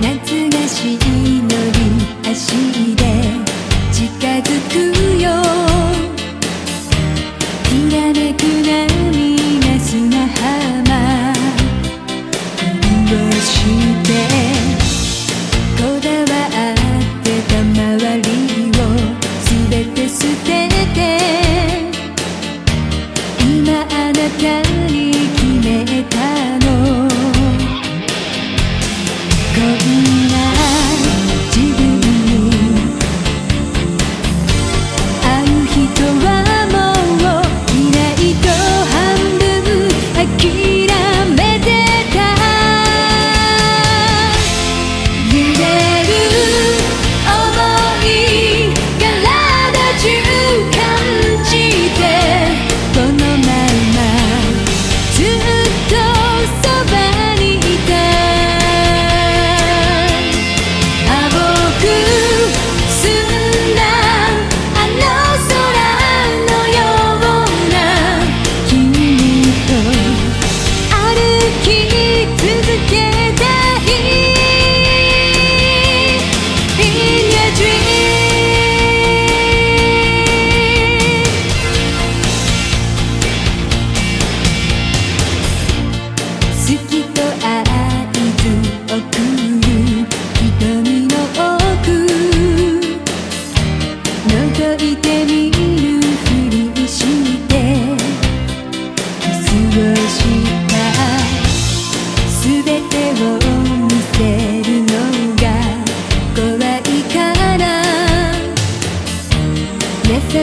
夏がしいのり足で近づくよ。きらめく波が砂浜。うしてこだわってた周り。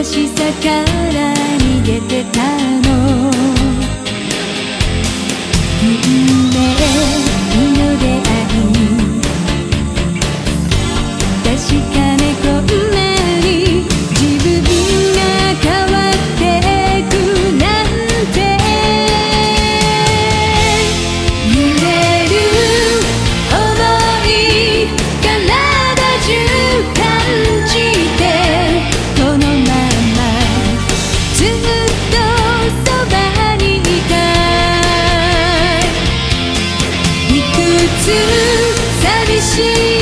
しさから逃げてたのしい